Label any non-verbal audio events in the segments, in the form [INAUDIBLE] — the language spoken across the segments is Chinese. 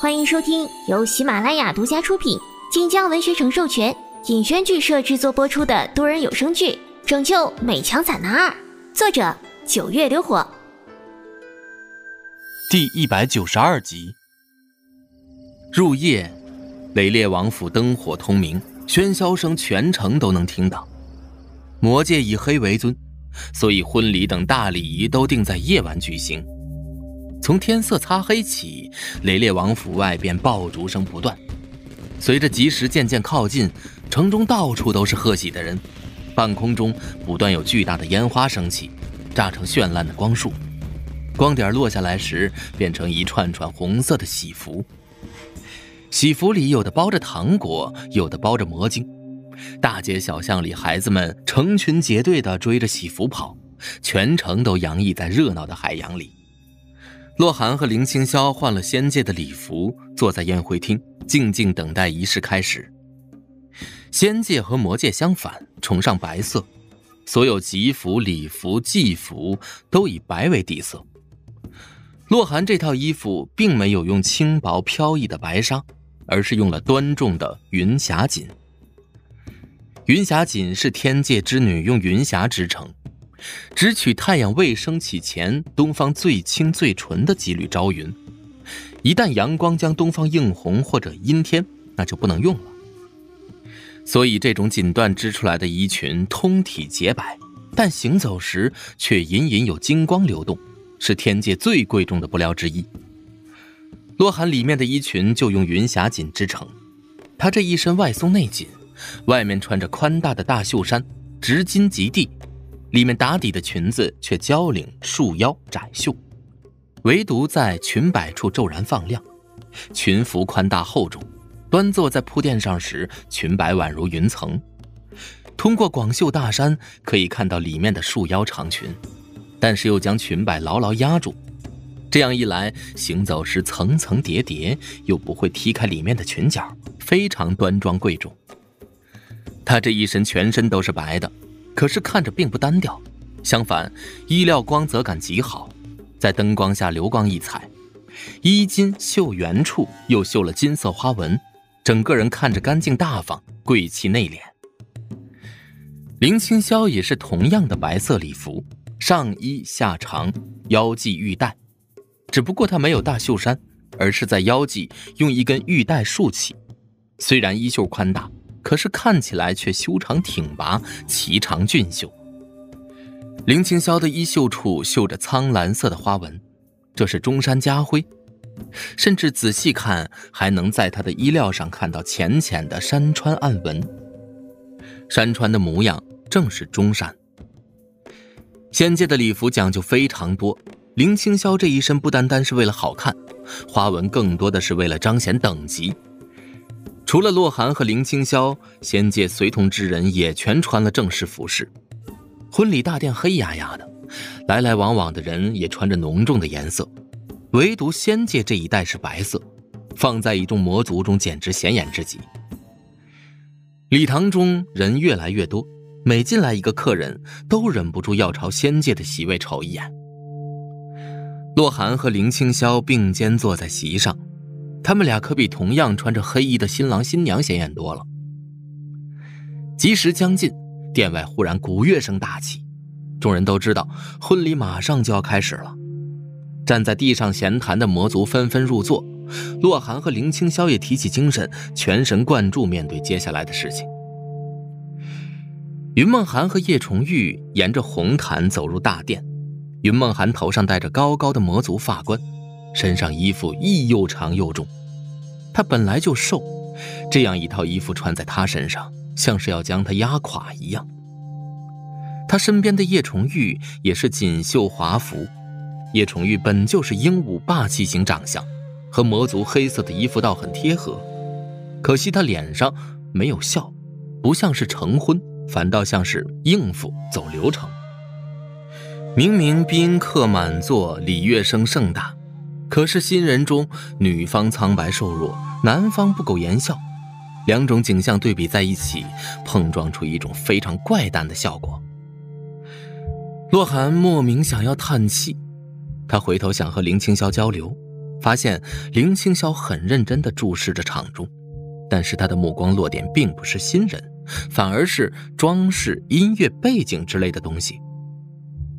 欢迎收听由喜马拉雅独家出品、晋江文学城授权、尹轩剧社制作播出的多人有声剧《拯救美强惨男二》，作者九月流火。第一百九十二集。入夜，雷烈王府灯火通明，喧嚣声全城都能听到。魔界以黑为尊，所以婚礼等大礼仪都定在夜晚举行。从天色擦黑起，雷烈王府外便爆竹声不断。随着吉时渐渐靠近，城中到处都是贺喜的人，半空中不断有巨大的烟花升起，炸成绚烂的光束。光点落下来时，变成一串串红色的喜服。喜服里有的包着糖果，有的包着魔晶。大街小巷里，孩子们成群结队地追着喜服跑，全城都洋溢在热闹的海洋里。洛寒和林清霄换了仙界的礼服，坐在宴会厅，静静等待仪式开始。仙界和魔界相反，崇尚白色，所有吉服、礼服、祭服都以白为底色。洛寒这套衣服并没有用轻薄飘逸的白纱，而是用了端重的云霞锦。云霞锦是天界之女用云霞织成。只取太阳未升起前，东方最清最纯的几缕朝云。一旦阳光将东方映红或者阴天，那就不能用了。所以这种锦缎织出来的衣裙，通体洁白，但行走时却隐隐有金光流动，是天界最贵重的布料之一。洛寒里面的衣裙就用云霞锦织成，她这一身外松内紧，外面穿着宽大的大袖衫，直襟及地。里面打底的裙子却交领束腰窄袖，唯独在裙摆处骤然放亮。裙服宽大厚重，端坐在铺垫上时，裙摆宛如云层。通过广袖大衫可以看到里面的束腰长裙，但是又将裙摆牢牢压住。这样一来，行走时层层叠叠，又不会踢开里面的裙角，非常端庄贵重。她这一身全身都是白的。可是看着并不单调，相反，衣料光泽感极好，在灯光下流光溢彩，衣襟绣圆处又绣了金色花纹，整个人看着干净大方、贵气内敛。林清霄也是同样的白色礼服，上衣下长，腰系玉带，只不过他没有大袖衫，而是在腰际用一根玉带束起，虽然衣袖宽大。可是看起来却修长挺拔，颀长俊秀。林清霄的衣袖处绣着苍蓝色的花纹，这是中山家徽，甚至仔细看还能在他的衣料上看到浅浅的山川暗纹。山川的模样正是中山。仙界的礼服讲究非常多，林清霄这一身不单单是为了好看，花纹更多的是为了彰显等级。除了洛寒和林清霄，仙界随同之人也全穿了正式服饰。婚礼大殿黑压压的，来来往往的人也穿着浓重的颜色，唯独仙界这一带是白色，放在一众魔族中简直显眼之极。礼堂中人越来越多，每进来一个客人，都忍不住要朝仙界的席位瞅一眼。洛寒和林清霄并肩坐在席上。他们俩可比同样穿着黑衣的新郎新娘显眼多了。吉时将近，殿外忽然鼓乐声大起，众人都知道婚礼马上就要开始了。站在地上闲谈的魔族纷纷入座，洛寒和林清霄也提起精神，全神贯注面对接下来的事情。云梦涵和叶重玉沿着红毯走入大殿，云梦涵头上戴着高高的魔族发冠。身上衣服亦又长又重，他本来就瘦，这样一套衣服穿在他身上，像是要将他压垮一样。他身边的叶重玉也是锦绣华服，叶重玉本就是英武霸气型长相，和魔族黑色的衣服倒很贴合。可惜他脸上没有笑，不像是成婚，反倒像是应付走流程。明明宾客满座，礼乐声盛大。可是新人中，女方苍白瘦弱，男方不苟言笑，两种景象对比在一起，碰撞出一种非常怪诞的效果。洛寒莫名想要叹气，他回头想和林清霄交流，发现林青霄很认真地注视着场中，但是他的目光落点并不是新人，反而是装饰、音乐背景之类的东西。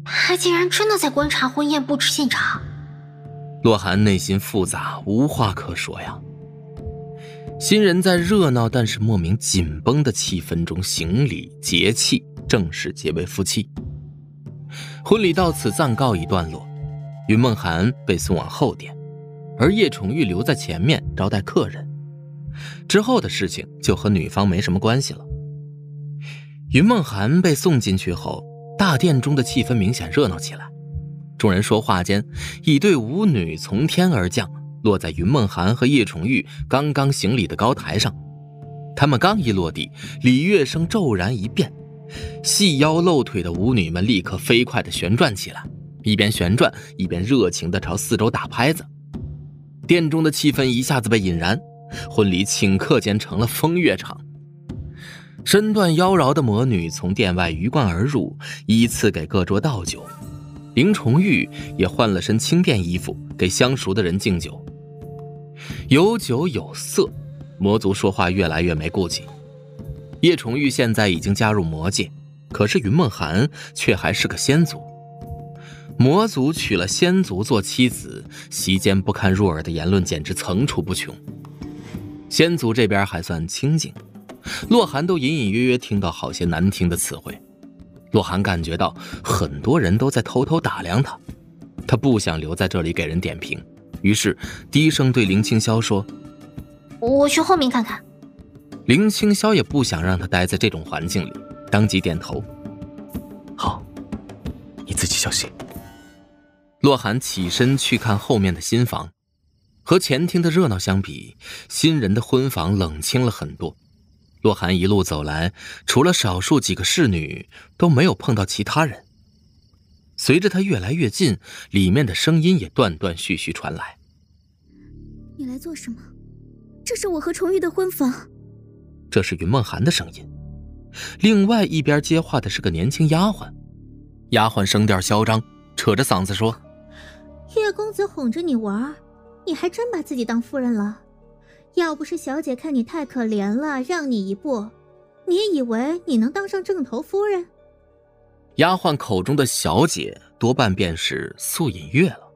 他竟然真的在观察婚宴布置现场。洛寒内心复杂，无话可说呀。新人在热闹但是莫名紧绷的气氛中行礼结契，正式结为夫妻。婚礼到此暂告一段落，云梦涵被送往后殿，而叶崇玉留在前面招待客人。之后的事情就和女方没什么关系了。云梦涵被送进去后，大殿中的气氛明显热闹起来。众人说话间，一对舞女从天而降，落在云梦涵和叶崇玉刚刚行礼的高台上。他们刚一落地，礼乐声骤然一变，细腰露腿的舞女们立刻飞快地旋转起来，一边旋转一边热情地朝四周打拍子。殿中的气氛一下子被引燃，婚礼顷刻间成了风月场。身段妖娆的魔女从殿外鱼贯而入，依次给各桌倒酒。林重玉也换了身轻便衣服，给相熟的人敬酒。有酒有色，魔族说话越来越没顾忌。叶重玉现在已经加入魔界，可是云梦涵却还是个仙族。魔族娶了仙族做妻子，席间不堪入耳的言论简直层出不穷。仙族这边还算清静，洛寒都隐隐约约听到好些难听的词汇。洛寒感觉到很多人都在偷偷打量他，他不想留在这里给人点评，于是低声对林青霄说：“我去后面看看。”林青霄也不想让他待在这种环境里，当即点头：“好，你自己小心。”洛寒起身去看后面的新房，和前厅的热闹相比，新人的婚房冷清了很多。洛寒一路走来，除了少数几个侍女，都没有碰到其他人。随着他越来越近，里面的声音也断断续续传来：“你来做什么？这是我和重玉的婚房。”这是云梦寒的声音。另外一边接话的是个年轻丫鬟，丫鬟声调嚣张，扯着嗓子说：“叶公子哄着你玩，你还真把自己当夫人了。”要不是小姐看你太可怜了，让你一步，你以为你能当上正头夫人？丫鬟口中的小姐多半便是素隐月了。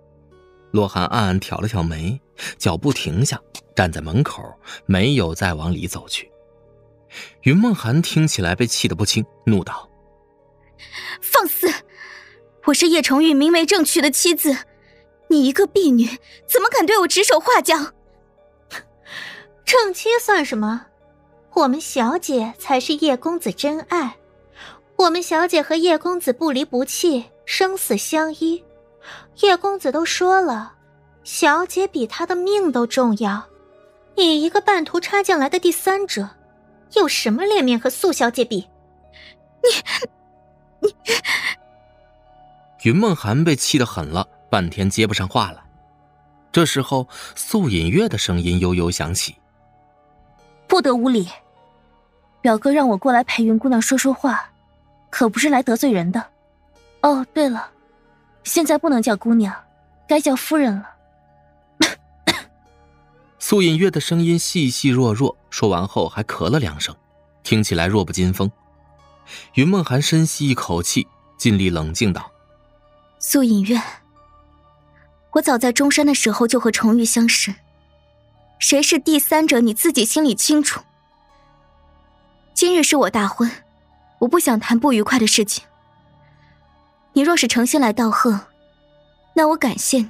洛寒暗暗挑了挑眉，脚步停下，站在门口，没有再往里走去。云梦寒听起来被气得不轻，怒道：“放肆！我是叶重玉明媒正娶的妻子，你一个婢女，怎么敢对我指手画脚？”正妻算什么？我们小姐才是叶公子真爱。我们小姐和叶公子不离不弃，生死相依。叶公子都说了，小姐比他的命都重要。你一个半途插进来的第三者，有什么脸面和素小姐比？你你 [LAUGHS]…… 云梦涵被气得狠了，半天接不上话来。这时候，素隐月的声音悠悠响起。不得无礼！表哥让我过来陪云姑娘说说话，可不是来得罪人的。哦，对了，现在不能叫姑娘，该叫夫人了。[COUGHS] 素隐月的声音细细弱弱，说完后还咳了两声，听起来弱不禁风。云梦涵深吸一口气，尽力冷静道：“素隐月，我早在中山的时候就和重玉相识。”谁是第三者？你自己心里清楚。今日是我大婚，我不想谈不愉快的事情。你若是诚心来道贺，那我感谢你。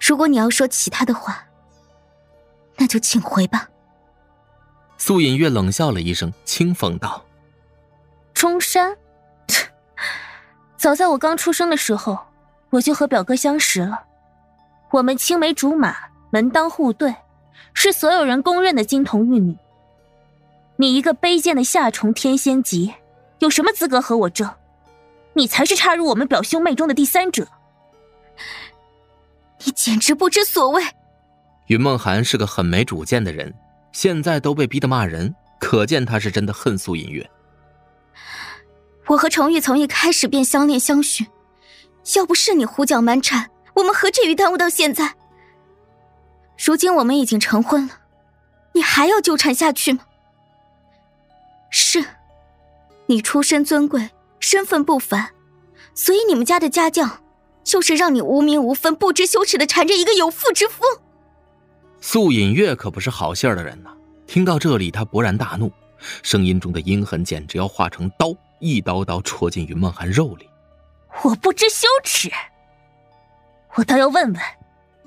如果你要说其他的话，那就请回吧。素隐月冷笑了一声，轻讽道：“中山，[LAUGHS] 早在我刚出生的时候，我就和表哥相识了。我们青梅竹马。”门当户对，是所有人公认的金童玉女。你一个卑贱的夏虫天仙级，有什么资格和我争？你才是插入我们表兄妹中的第三者。你简直不知所谓！云梦涵是个很没主见的人，现在都被逼得骂人，可见他是真的恨苏隐月。我和程玉从一开始便相恋相许，要不是你胡搅蛮缠，我们何至于耽误到现在？如今我们已经成婚了，你还要纠缠下去吗？是，你出身尊贵，身份不凡，所以你们家的家教就是让你无名无分、不知羞耻的缠着一个有妇之夫。素隐月可不是好心的人呐，听到这里，他勃然大怒，声音中的阴狠简直要化成刀，一刀刀戳进云梦涵肉里。我不知羞耻，我倒要问问，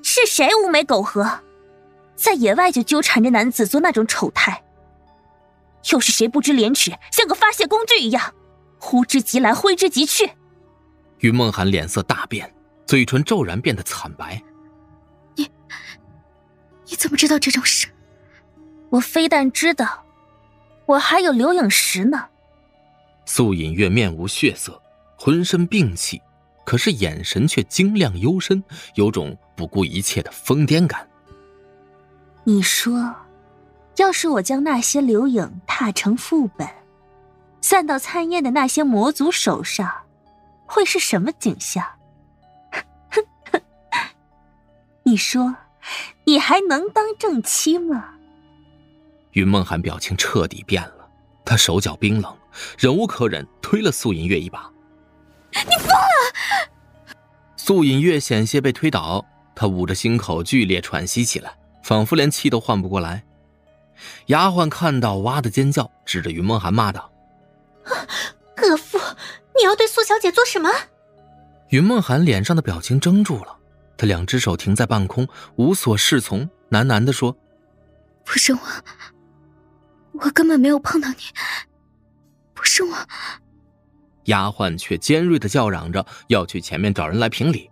是谁无美苟合，在野外就纠缠着男子做那种丑态？又是谁不知廉耻，像个发泄工具一样，呼之即来，挥之即去？云梦寒脸色大变，嘴唇骤然变得惨白。你，你怎么知道这种事？我非但知道，我还有留影石呢。素隐月面无血色，浑身病气，可是眼神却晶亮幽深，有种不顾一切的疯癫感。你说？要是我将那些留影踏成副本，散到参宴的那些魔族手上，会是什么景象？[LAUGHS] 你说，你还能当正妻吗？云梦涵表情彻底变了，他手脚冰冷，忍无可忍，推了素隐月一把。你疯了！素隐月险些被推倒，他捂着心口剧烈喘息起来，仿佛连气都换不过来。丫鬟看到，哇的尖叫，指着云梦涵骂道：“恶妇，你要对苏小姐做什么？”云梦涵脸上的表情怔住了，她两只手停在半空，无所适从，喃喃地说：“不是我，我根本没有碰到你，不是我。”丫鬟却尖锐的叫嚷着要去前面找人来评理，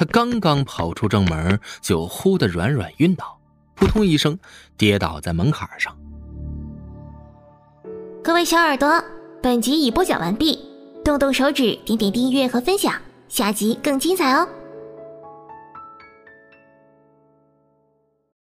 他刚刚跑出正门，就忽的软软晕倒。扑通一声，跌倒在门槛上。各位小耳朵，本集已播讲完毕，动动手指，点点订阅和分享，下集更精彩哦！